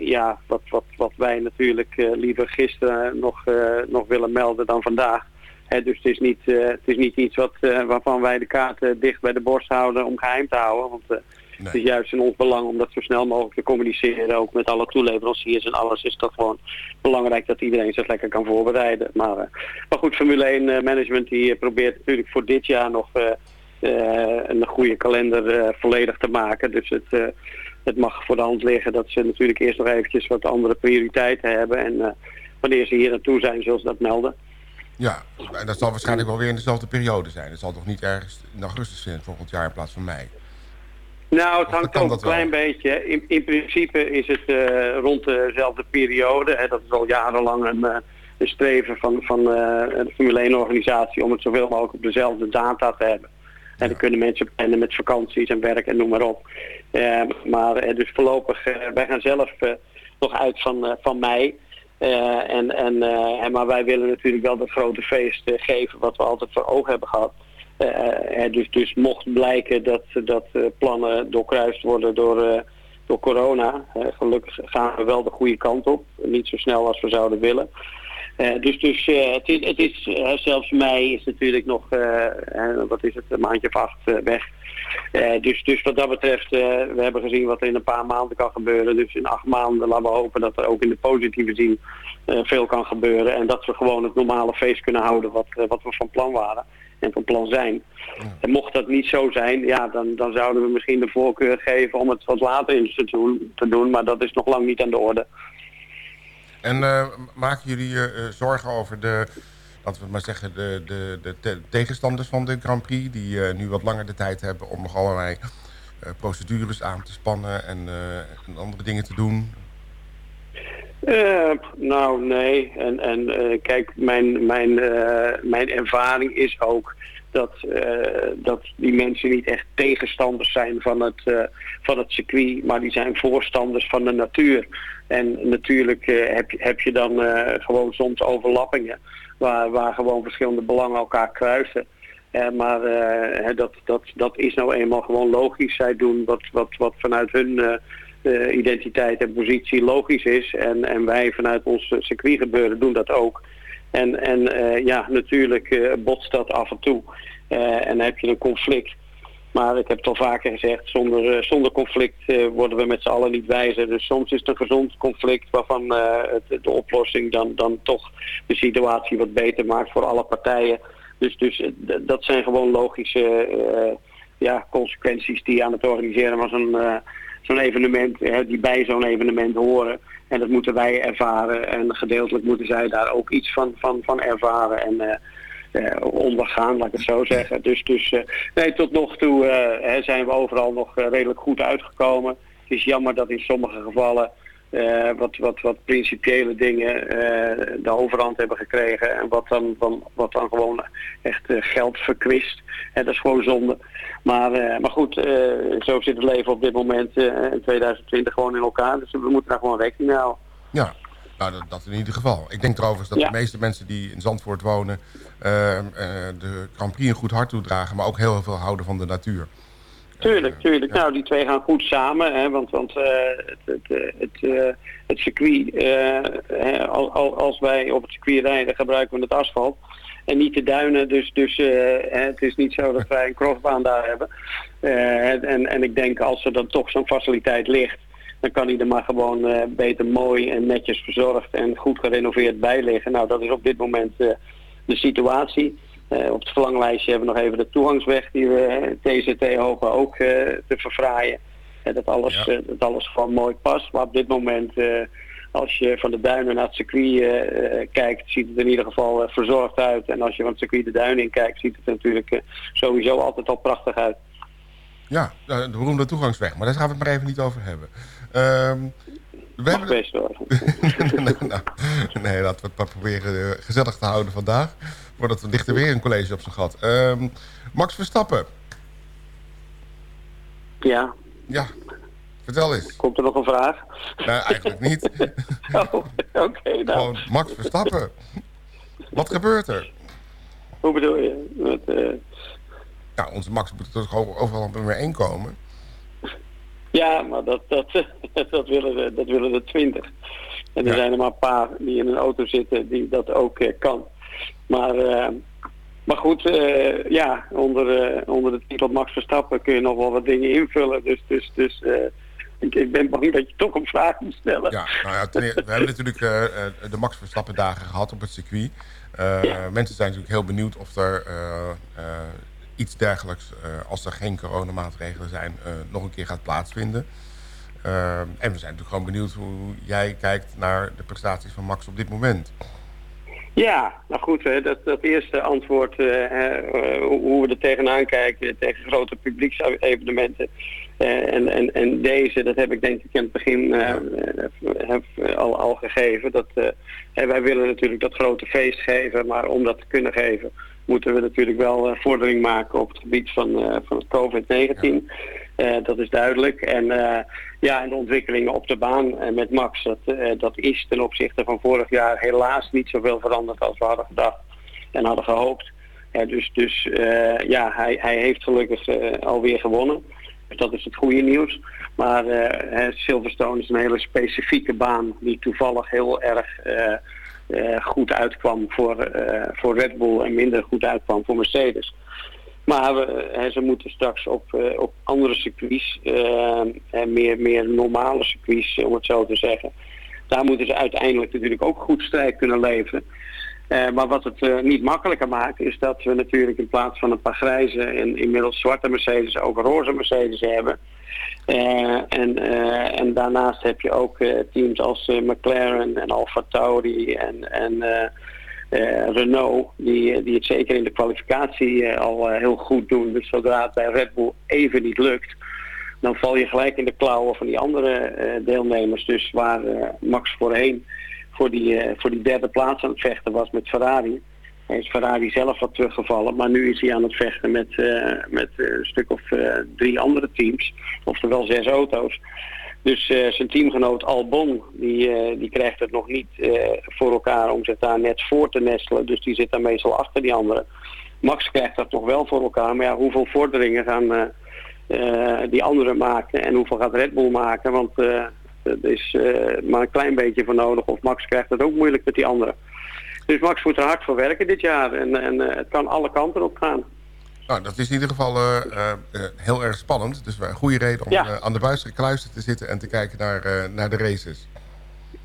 ja, wat, wat, wat wij natuurlijk liever gisteren nog, nog willen melden dan vandaag. Hè, dus het is niet, het is niet iets wat, waarvan wij de kaarten dicht bij de borst houden om geheim te houden. Want eh, het is juist in ons belang om dat zo snel mogelijk te communiceren. Ook met alle toeleveranciers en alles is dat gewoon belangrijk dat iedereen zich lekker kan voorbereiden. Maar, eh, maar goed, Formule 1 eh, management die eh, probeert natuurlijk voor dit jaar nog een goede kalender volledig te maken. Dus het, het mag voor de hand liggen dat ze natuurlijk eerst nog eventjes wat andere prioriteiten hebben. En wanneer ze hier naartoe zijn, zullen ze dat melden. Ja, en dat zal waarschijnlijk wel weer in dezelfde periode zijn. Het zal toch niet ergens in augustus zijn volgend jaar in plaats van mei. Nou, het hangt ook een klein beetje. In, in principe is het eh, rond dezelfde periode. Hè, dat is al jarenlang een, eh, een streven van, van eh, de Formule 1 organisatie om het zoveel mogelijk op dezelfde data te hebben. En dan kunnen mensen plannen met vakanties en werk en noem maar op. Maar dus voorlopig, wij gaan zelf nog uit van, van mei. En, en, maar wij willen natuurlijk wel dat grote feest geven wat we altijd voor ogen hebben gehad. Eh, eh, dus, dus mocht blijken dat, dat eh, plannen doorkruist worden door, door corona, gelukkig gaan we wel de goede kant op. Niet zo snel als we zouden willen. Dus dus het is, het is zelfs mei is natuurlijk nog, wat is het, een maandje of acht weg. Dus, dus wat dat betreft, we hebben gezien wat er in een paar maanden kan gebeuren. Dus in acht maanden laten we hopen dat er ook in de positieve zin veel kan gebeuren. En dat we gewoon het normale feest kunnen houden wat, wat we van plan waren en van plan zijn. En mocht dat niet zo zijn, ja, dan, dan zouden we misschien de voorkeur geven om het wat later in het seizoen te doen. Maar dat is nog lang niet aan de orde. En eh, maken jullie eh, zorgen over de, laten we maar zeggen, de, de, de te- tegenstanders van de Grand Prix... die nu wat langer de tijd hebben om nog allerlei procedures aan te spannen en, en andere dingen te doen? Eh, nou, nee. En, en eh, kijk, mijn, mijn, eh, mijn ervaring is ook dat, dat die mensen niet echt tegenstanders zijn van het, van het circuit, maar die zijn voorstanders van de natuur. En natuurlijk heb, heb je dan gewoon soms overlappingen waar, waar gewoon verschillende belangen elkaar kruisen. Maar dat, dat, dat is nou eenmaal gewoon logisch. Zij doen wat, wat, wat vanuit hun identiteit en positie logisch is. En, en wij vanuit ons eh, circuitgebeuren doen dat ook. En, en eh, ja, natuurlijk eh, botst dat af en toe. Eh, en heb je een conflict. Maar ik heb het al vaker gezegd, zonder, eh, zonder conflict eh, worden we met z'n allen niet wijzer. Dus soms is het een gezond conflict waarvan eh, het, de oplossing dan, dan toch de situatie wat beter maakt voor alle partijen. Dus, dus eh, dat zijn gewoon logische eh, ja, consequenties die aan het organiseren zo'n eh, zo'n evenement, hè, die bij zo'n evenement horen. En dat moeten wij ervaren en gedeeltelijk moeten zij daar ook iets van, van, van ervaren en eh, eh, ondergaan, laat ik het zo zeggen. Dus, dus eh, nee, tot nog toe zijn we overal nog redelijk goed uitgekomen. Het is jammer dat in sommige gevallen eh, wat, wat, wat principiële dingen eh, de overhand hebben gekregen. En wat dan, dan, wat dan gewoon echt eh, geld verkwist. En dat is gewoon zonde. Maar, maar goed, zo zit het leven op dit moment in 2020 gewoon in elkaar. Dus we moeten daar gewoon rekening mee houden. Ja, nou, dat, dat in ieder geval. Ik denk trouwens dat Ja. de meeste mensen die in Zandvoort wonen... de Grand Prix een goed hart toedragen... maar ook heel veel houden van de natuur. Tuurlijk, tuurlijk. Nou, die twee gaan goed samen. Hè, want want eh, het, het, eh, het, eh, het circuit, al, al- als wij op het circuit rijden, gebruiken we het asfalt. En niet de duinen, dus, dus het is niet zo dat wij een crossbaan daar hebben. En, en ik denk als er dan toch zo'n faciliteit ligt, dan kan die er maar gewoon beter mooi en netjes verzorgd en goed gerenoveerd bij liggen. Nou, dat is op dit moment de situatie. Eh, op het verlanglijstje hebben we nog even de toegangsweg die we eh, TZT hopen ook eh, te verfraaien. Eh, dat, alles, dat alles gewoon mooi past. Maar op dit moment, als je van de duinen naar het circuit kijkt, ziet het in ieder geval verzorgd uit. En als je van het circuit de duinen in kijkt, ziet het natuurlijk sowieso altijd al prachtig uit. Ja, de beroemde toegangsweg. Maar daar gaan we het maar even niet over hebben. Ehm, we hebben... best hoor. nou, nou, nee, laten we het maar proberen gezellig te houden vandaag. Voordat we dichter weer een college op zijn gat. Ehm, Max Verstappen. Ja, Ja, vertel eens. komt er nog een vraag? Nou, eigenlijk niet. Oh, Oké, nou, Gewoon Max Verstappen. Wat gebeurt er? hoe bedoel je? Met, eh, Nou, onze Max moet gewoon overal op nummer 1 komen. Ja, maar dat, dat, dat, willen, de, dat willen de twintig. En er Ja. zijn er maar een paar die in een auto zitten die dat ook eh, kan. Maar, eh, maar goed, eh, ja, onder, eh, onder de titel Max Verstappen kun je nog wel wat dingen invullen. Dus, dus, dus ik, ik ben bang dat je toch een vraag moet stellen. Ja, nou ja, ten eerste, we hebben natuurlijk de Max Verstappen dagen gehad op het circuit. Mensen zijn natuurlijk heel benieuwd of er iets dergelijks, als er geen coronamaatregelen zijn, nog een keer gaat plaatsvinden. En we zijn natuurlijk gewoon benieuwd hoe jij kijkt naar de prestaties van Max op dit moment. Ja, nou goed, hè, dat, dat eerste antwoord, eh, hè, eh, hoe we er tegenaan kijken tegen grote publieksevenementen. eh, en, en, en deze, dat heb ik denk ik in het begin heb, al, al gegeven. Dat, hè, wij willen natuurlijk dat grote feest geven, maar om dat te kunnen geven moeten we natuurlijk wel vordering maken op het gebied van, van het COVID-19. Eh, dat is duidelijk. En eh, ja, en de ontwikkelingen op de baan eh, met Max, dat, eh, dat is ten opzichte van vorig jaar helaas niet zoveel veranderd als we hadden gedacht en hadden gehoopt. Eh, dus dus eh, ja, hij, hij heeft gelukkig eh, alweer gewonnen. Dat is het goede nieuws. Maar eh, Silverstone is een hele specifieke baan die toevallig heel erg eh, eh, goed uitkwam voor, eh, voor Red Bull en minder goed uitkwam voor Mercedes. Maar ze moeten straks op, eh, op andere circuits, eh, meer, meer normale circuits, om het zo te zeggen. Daar moeten ze uiteindelijk natuurlijk ook goed strijd kunnen leveren. Eh, maar wat het eh, niet makkelijker maakt, is dat we natuurlijk in plaats van een paar grijze en inmiddels zwarte Mercedes ook roze Mercedes hebben. Eh, en, eh, en daarnaast heb je ook eh, teams als eh, McLaren en Alfa Tauri en, en eh, eh, Renault, die, die het zeker in de kwalificatie eh, al eh, heel goed doen. Dus zodra het bij Red Bull even niet lukt, dan val je gelijk in de klauwen van die andere eh, deelnemers. Dus waar eh, Max voorheen voor die, eh, voor die derde plaats aan het vechten was met Ferrari. Is Ferrari zelf wat teruggevallen, maar nu is hij aan het vechten met, eh, met eh, een stuk of eh, drie andere teams, oftewel zes auto's. Dus eh, zijn teamgenoot Albon, die, eh, die krijgt het nog niet eh, voor elkaar om zich daar net voor te nestelen. Dus die zit daar meestal achter die anderen. Max krijgt dat nog wel voor elkaar, maar ja, hoeveel vorderingen gaan die anderen maken en hoeveel gaat Red Bull maken? Want er is maar een klein beetje voor nodig of Max krijgt het ook moeilijk met die anderen. Dus Max moet er hard voor werken dit jaar en, en het kan alle kanten op gaan. Nou, dat is in ieder geval eh, eh, eh, heel erg spannend. Dus een goede reden om Ja. aan de buis gekluisterd te zitten en te kijken naar, naar de races.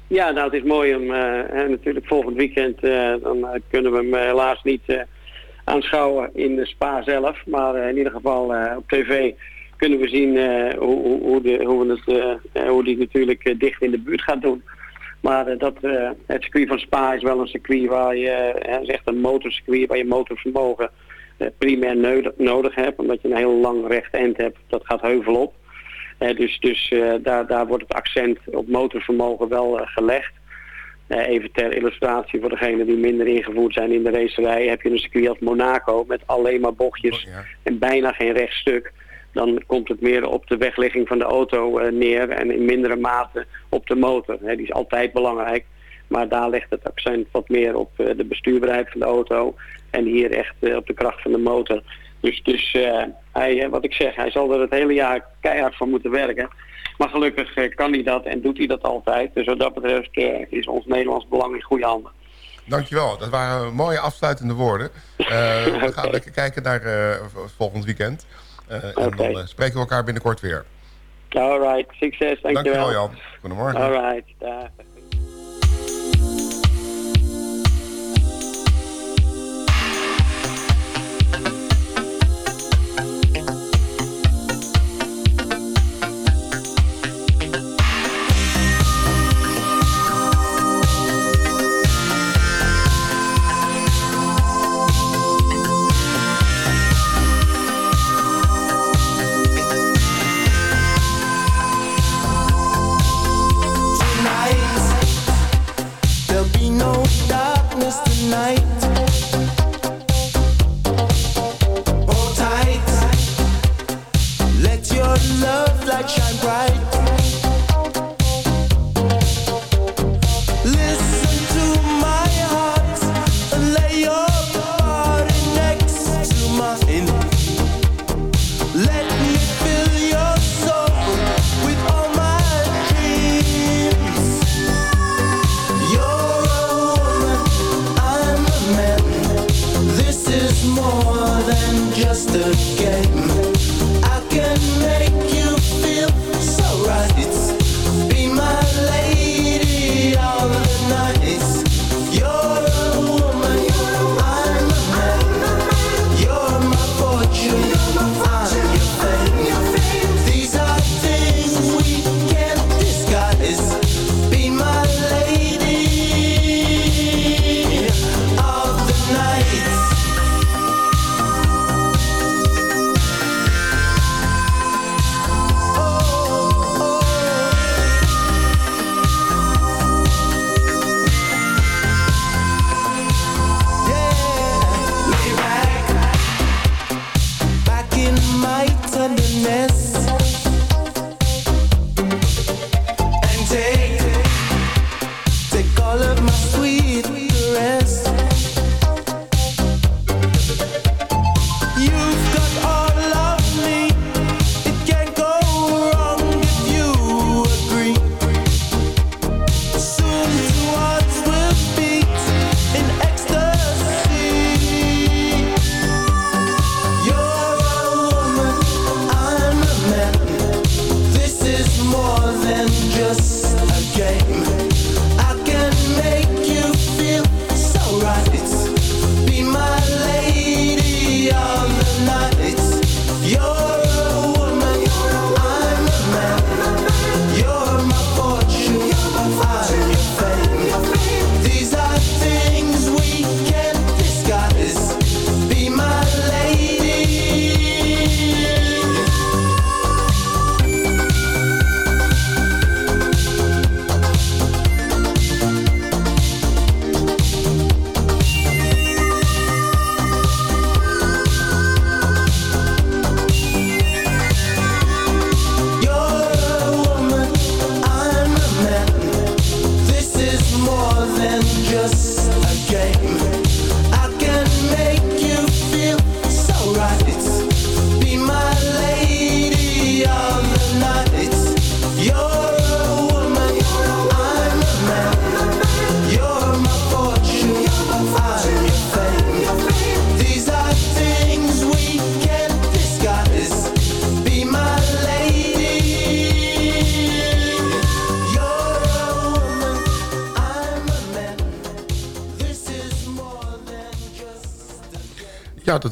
Ja, nou het is mooi om hè, natuurlijk volgend weekend, dan kunnen we hem helaas niet aanschouwen in de spa zelf. Maar in ieder geval op tv kunnen we zien hoe, hoe, hoe, de, hoe, we het, hoe die natuurlijk dicht in de buurt gaat doen. Maar dat, het circuit van Spa is wel een circuit waar je, het is echt een motorcircuit waar je motorvermogen primair nodig, nodig hebt. Omdat je een heel lang recht eind hebt, dat gaat heuvel op. Eh, dus dus eh, daar, daar wordt het accent op motorvermogen wel eh, gelegd. Eh, even ter illustratie voor degenen die minder ingevoerd zijn in de racerij, heb je een circuit als Monaco met alleen maar bochtjes en bijna geen rechtstuk. Dan komt het meer op de wegligging van de auto eh, neer en in mindere mate op de motor. Die is altijd belangrijk, maar daar ligt het accent wat meer op eh, de bestuurbaarheid van de auto en hier echt eh, op de kracht van de motor. Dus, dus eh, hij, eh, wat ik zeg, hij zal er het hele jaar keihard voor moeten werken. Maar gelukkig kan hij dat en doet hij dat altijd. Dus wat dat betreft is ons Nederlands belang in goede handen. Dankjewel, dat waren mooie afsluitende woorden. We gaan lekker kijken naar volgend weekend. Eh, en dan spreken we elkaar binnenkort weer. Alright, succes, dankjewel. Dankjewel Jan. Goedemorgen. Alright, dag.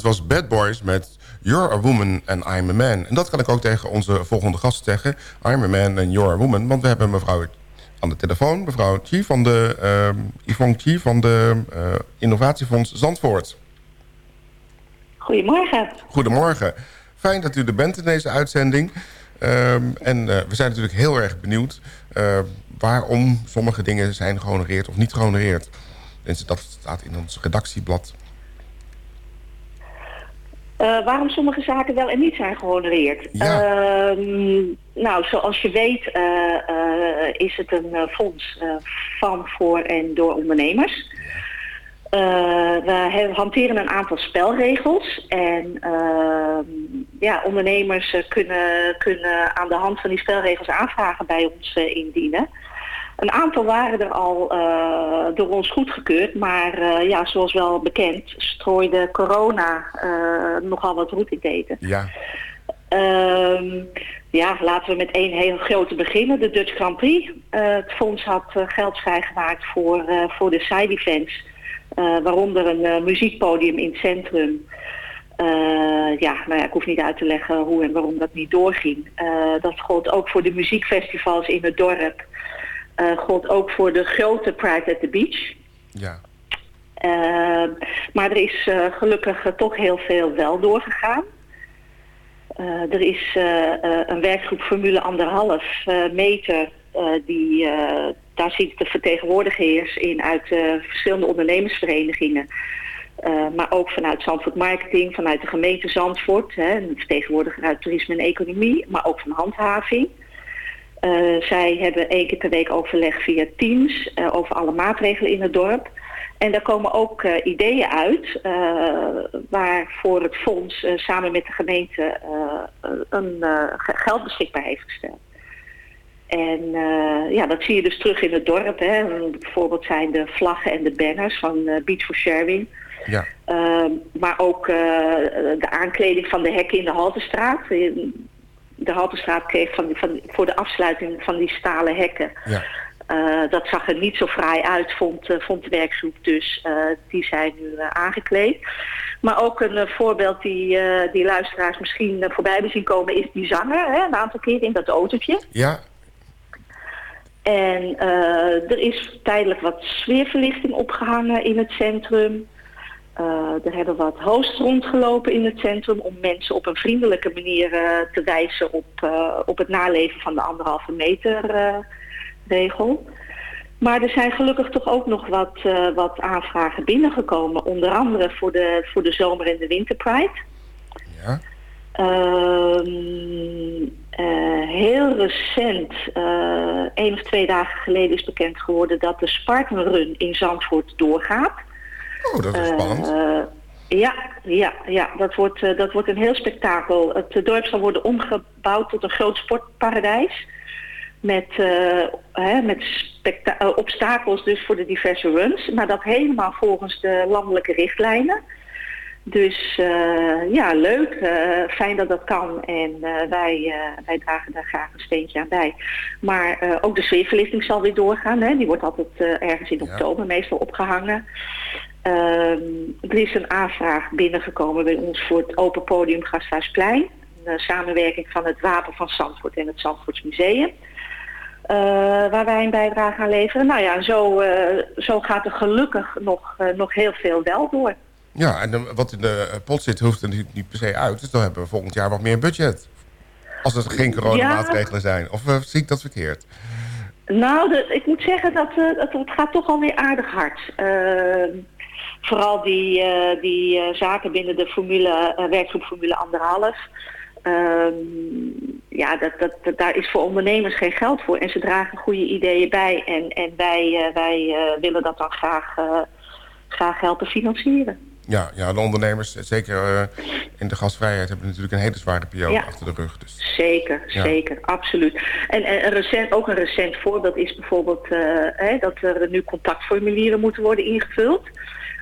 Dat was Bad Boys met You're a woman and I'm a man. En dat kan ik ook tegen onze volgende gast zeggen. I'm a man and you're a woman. Want we hebben mevrouw aan de telefoon. Mevrouw Chi van de, uh, Yvonne Chi van de uh, Innovatiefonds Zandvoort. Goedemorgen. Goedemorgen. Fijn dat u er bent in deze uitzending. Um, en uh, we zijn natuurlijk heel erg benieuwd uh, waarom sommige dingen zijn gehonoreerd of niet gehonoreerd. Dus dat staat in ons redactieblad. Uh, waarom sommige zaken wel en niet zijn gehonoreerd? Ja. nou, zoals je weet is het een fonds van, voor en door ondernemers. We hanteren een aantal spelregels en uh, ja, ondernemers kunnen, kunnen aan de hand van die spelregels aanvragen bij ons indienen. Een aantal waren er al door ons goedgekeurd, maar ja, zoals wel bekend strooide corona nogal wat roet in eten. Ja. Ehm, ja, laten we met één heel grote beginnen, de Dutch Grand Prix. het fonds had geld vrijgemaakt voor, voor de side events. Waaronder een muziekpodium in het centrum. Uh, ja, nou ja, ik hoef niet uit te leggen hoe en waarom dat niet doorging. dat gold ook voor de muziekfestivals in het dorp. Gold ook voor de grote Pride at the Beach. Ja. maar er is gelukkig toch heel veel wel doorgegaan. er is een werkgroep Formule anderhalf meter die daar zitten de vertegenwoordigers in uit verschillende ondernemersverenigingen. Maar ook vanuit Zandvoort Marketing, vanuit de gemeente Zandvoort. Hè, een vertegenwoordiger uit toerisme en economie, maar ook van handhaving. Uh, zij hebben één keer per week overleg via Teams over alle maatregelen in het dorp. En daar komen ook ideeën uit waarvoor het fonds samen met de gemeente een geld beschikbaar heeft gesteld. En ja, dat zie je dus terug in het dorp. Hè. Bijvoorbeeld zijn de vlaggen en de banners van Beach for Sharing. Ja. Maar ook de aankleding van de hekken in de Haltestraat. De Haltestraat kreeg van, van, voor de afsluiting van die stalen hekken. Ja. dat zag er niet zo fraai uit, vond, vond de werkgroep. Dus die zijn nu aangekleed. Maar ook een voorbeeld die, die luisteraars misschien voorbij hebben zien komen... is die zanger, hè, een aantal keer in dat autootje. Ja, en er is tijdelijk wat sfeerverlichting opgehangen in het centrum. Uh, er hebben wat hosts rondgelopen in het centrum om mensen op een vriendelijke manier uh, te wijzen op, op het naleven van de anderhalve meter regel. Maar er zijn gelukkig toch ook nog wat, wat aanvragen binnengekomen. Onder andere voor de, voor de zomer- en de winterpride. Ja. Uh, heel recent, één of twee dagen geleden is bekend geworden dat de Spartan Run in Zandvoort doorgaat. Oh, dat is spannend. ja, ja, ja dat, wordt, dat wordt een heel spektakel. Het dorp zal worden omgebouwd tot een groot sportparadijs. Met, hè, met obstakels dus voor de diverse runs. Maar dat helemaal volgens de landelijke richtlijnen. Dus uh, ja, leuk. Fijn dat dat kan. En wij, wij dragen daar graag een steentje aan bij. Maar ook de sfeerverlichting zal weer doorgaan. Hè. Die wordt altijd ergens in oktober ja. meestal opgehangen. Ehm, er is een aanvraag binnengekomen bij ons voor het Open Podium Gasthuisplein. Een samenwerking van het Wapen van Zandvoort en het Zandvoorts Museum. waar wij een bijdrage aan leveren. Nou ja, zo, zo gaat er gelukkig nog, nog heel veel wel door. Ja, en wat in de pot zit hoeft er niet per se uit. Dus dan hebben we volgend jaar wat meer budget. Als er geen coronamaatregelen ja. zijn. Of zie ik dat verkeerd? Nou, de, ik moet zeggen dat het, het gaat toch alweer aardig hard. Vooral die, die zaken binnen de formule, werkgroep Formule anderhalf. Ehm, ja, dat, dat, dat, daar is voor ondernemers geen geld voor. En ze dragen goede ideeën bij. En, en wij, wij willen dat dan graag, graag helpen financieren. Ja, ja, de ondernemers, zeker in de gastvrijheid, hebben natuurlijk een hele zware periode ja. achter de rug. Dus. Zeker, ja. zeker, absoluut. En, en een recent, ook een recent voorbeeld is bijvoorbeeld hè, dat er nu contactformulieren moeten worden ingevuld.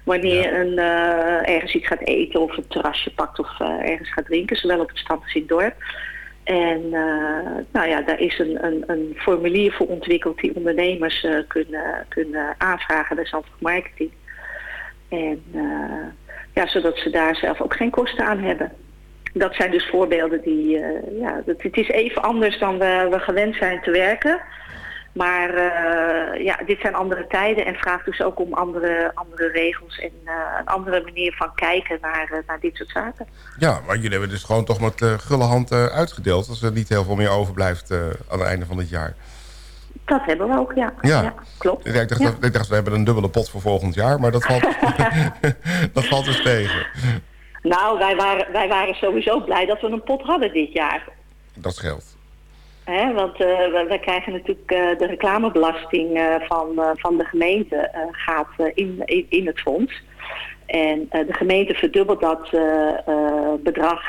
Wanneer ja. een uh, ergens iets gaat eten of een terrasje pakt of ergens gaat drinken, zowel op het strand als in het dorp. En nou ja, daar is een, een, een, formulier voor ontwikkeld die ondernemers kunnen, kunnen aanvragen bij Zandvoort Marketing. En ja, zodat ze daar zelf ook geen kosten aan hebben. dat zijn dus voorbeelden die, eh, ja, het, het is even anders dan we, we gewend zijn te werken. Maar eh, ja, dit zijn andere tijden en vraagt dus ook om andere, andere regels en eh, een andere manier van kijken naar, eh, naar dit soort zaken. Ja, maar jullie hebben dus gewoon toch met gulle hand uitgedeeld... als er niet heel veel meer overblijft aan het einde van het jaar. Dat hebben we ook, ja. Ja. klopt. Ik dacht, Ja. dat, ik dacht, we hebben een dubbele pot voor volgend jaar... maar dat valt, dat valt dus tegen. Nou, wij waren, wij waren sowieso blij dat we een pot hadden dit jaar. Dat scheelt. Hè, want eh, we- krijgen natuurlijk eh, de reclamebelasting eh, van, van de gemeente gaat in, in, in het fonds. En de gemeente verdubbelt dat bedrag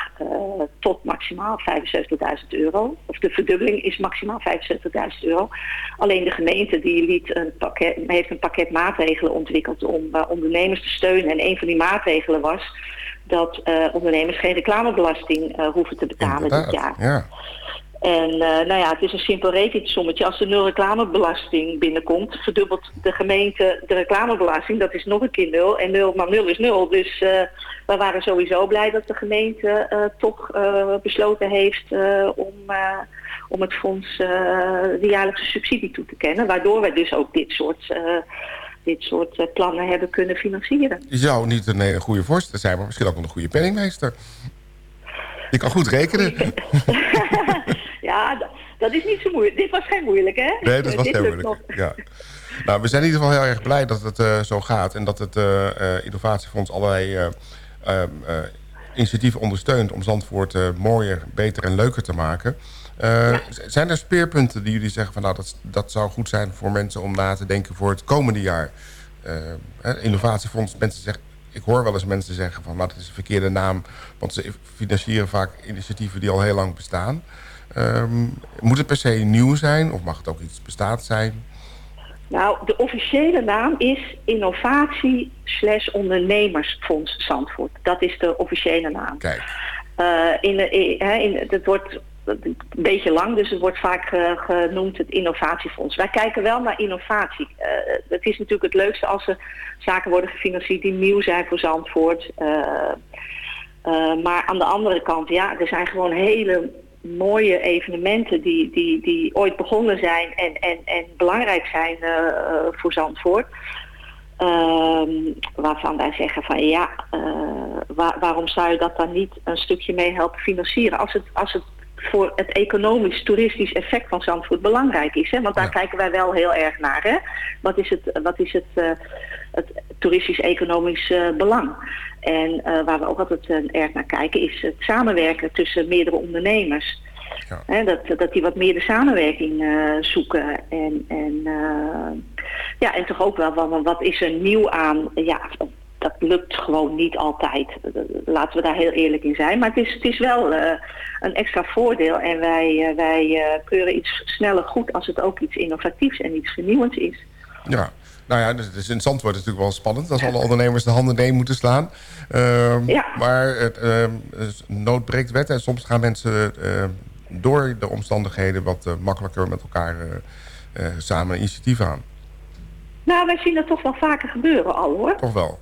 tot maximaal 75.000 euro. Of de verdubbeling is maximaal 75.000 euro. Alleen de gemeente die liet een pakket, heeft een pakket maatregelen ontwikkeld om ondernemers te steunen. En een van die maatregelen was dat ondernemers geen reclamebelasting hoeven te betalen dit jaar. ja. En eh, nou ja, het is een simpel rekensommetje. Als er nul reclamebelasting binnenkomt, verdubbelt de gemeente de reclamebelasting. Dat is nog een keer nul. En nul maar nul is nul. Dus eh we waren sowieso blij dat de gemeente eh, toch besloten heeft om, om het fonds de jaarlijkse subsidie toe te kennen. Waardoor wij dus ook dit soort, dit soort plannen hebben kunnen financieren. Je zou niet een, een goede voorzitter zijn... maar misschien ook een goede penningmeester. Je kan goed rekenen. ja, dat, dat is niet zo moeilijk. Dit was geen moeilijk, hè? Nee, dat was lukt moeilijk. Ja. Nou, we zijn in ieder geval heel erg blij dat het eh, zo gaat... en dat het eh, eh, innovatiefonds allerlei eh, eh, eh, initiatieven ondersteunt... om Zandvoort mooier, beter en leuker te maken. Zijn er speerpunten die jullie zeggen van... nou, dat, dat zou goed zijn voor mensen om na te denken voor het komende jaar? Innovatiefonds, mensen zeggen... Ik hoor wel eens mensen zeggen van, nou, dat is een verkeerde naam... want ze financieren vaak initiatieven die al heel lang bestaan. Ehm, moet het per se nieuw zijn of mag het ook iets bestaand zijn? Nou, de officiële naam is Innovatie slash Ondernemersfonds Zandvoort. Dat is de officiële naam. Kijk. Eh, in, de- in, hè, in, het wordt een beetje lang, dus het wordt vaak eh, genoemd het innovatiefonds. Wij kijken wel naar innovatie. Eh, het is natuurlijk het leukste als er zaken worden gefinancierd die nieuw zijn voor Zandvoort. Eh, eh, maar aan de andere kant, ja, er zijn gewoon hele mooie evenementen die, die, die ooit begonnen zijn en, en, en belangrijk zijn eh, eh, voor Zandvoort. Ehm, waarvan wij zeggen van ja, eh, waar- waarom zou je dat dan niet een stukje mee helpen financieren? Als het, als het voor het economisch, toeristisch effect van Zandvoort belangrijk is. Hè? Want daar kijken wij wel heel erg naar. Hè? Wat is het, wat is het, het toeristisch-economisch belang? En eh, waar we ook altijd eh, erg naar kijken is het samenwerken tussen meerdere ondernemers. Hè, dat, dat die wat meer de samenwerking eh, zoeken. En, en, ja, en toch ook wel, van, wat is er nieuw aan? Ja, dat lukt gewoon niet altijd. Laten we daar heel eerlijk in zijn. Maar het is, het is wel een extra voordeel. En wij, wij keuren iets sneller goed als het ook iets innovatiefs en iets vernieuwends is. Ja. Nou ja, dus het is in Zandvoort natuurlijk wel spannend... als alle ondernemers de handen ineen moeten slaan. Ehm, Ja. Maar het, ehm, dus nood breekt wet... en soms gaan mensen eh, door de omstandigheden... wat eh, makkelijker met elkaar eh, eh, samen initiatief aan. Nou, wij zien dat toch wel vaker gebeuren al hoor. Toch wel?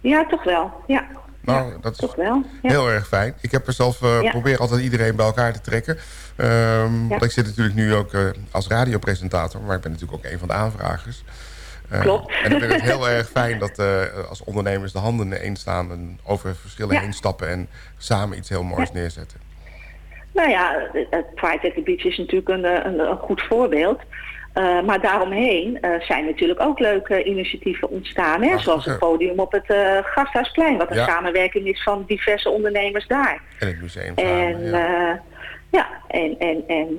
Ja, toch wel. Ja, Nou, dat is toch wel. Ja. heel erg fijn. Ik heb er zelf Ja. probeer altijd iedereen bij elkaar te trekken. Ehm, Want ik zit natuurlijk nu ook als radiopresentator... maar ik ben natuurlijk ook een van de aanvragers. Eh, Klopt. En dan vind ik het heel erg fijn dat eh, als ondernemers de handen ineen staan... en over verschillen Ja. heen stappen en samen iets heel moois neerzetten. Nou ja, het Pride at the Beach is natuurlijk een, eh, een, een goed voorbeeld. Maar daaromheen zijn natuurlijk ook leuke initiatieven ontstaan. Hè? Zoals het podium op het Gasthuisplein. Wat een Ja. samenwerking is van diverse ondernemers daar. En het museum En ja. en, en, en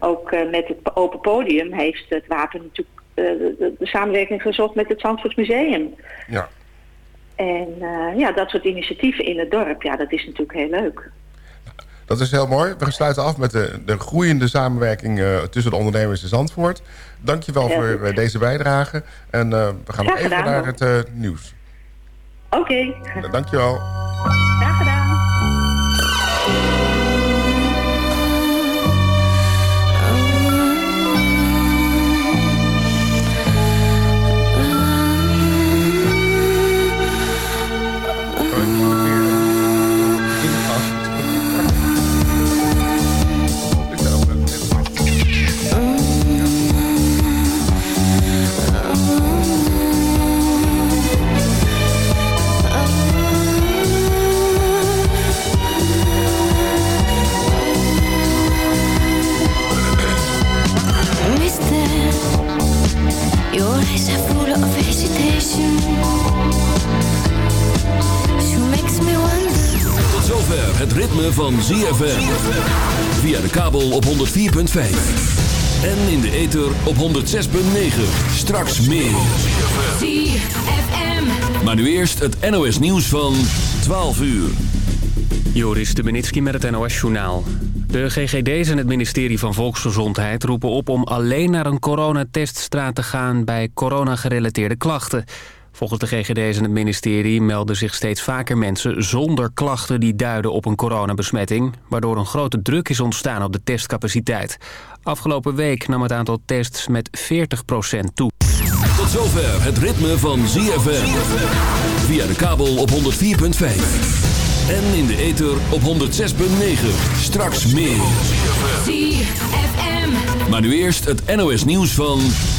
ook met het open podium heeft het wapen natuurlijk de, de, de samenwerking gezocht met het Zandvoort Museum. Ja. En eh, ja, dat soort initiatieven in het dorp, ja, dat is natuurlijk heel leuk. Dat is heel mooi. We sluiten af met de, de groeiende samenwerking eh, tussen de ondernemers in Zandvoort. Dankjewel Heel voor eh, deze bijdrage. En eh, we gaan nog even naar het eh, nieuws. Oké, Dankjewel. Het ritme van ZFM. Via de kabel op 104.5. En in de ether op 106.9. Straks meer. ZFM. Maar nu eerst het NOS nieuws van 12 uur. Joris Stubenitski met het NOS-journaal. De GGD's en het ministerie van Volksgezondheid roepen op om alleen naar een coronateststraat te gaan bij coronagerelateerde klachten. Volgens de GGD's en het ministerie melden zich steeds vaker mensen zonder klachten die duiden op een coronabesmetting, waardoor een grote druk is ontstaan op de testcapaciteit. Afgelopen week nam het aantal tests met 40% toe. Tot zover het ritme van ZFM. Via de kabel op 104.5. En in de ether op 106.9. Straks meer. ZFM. Maar nu eerst het NOS nieuws van...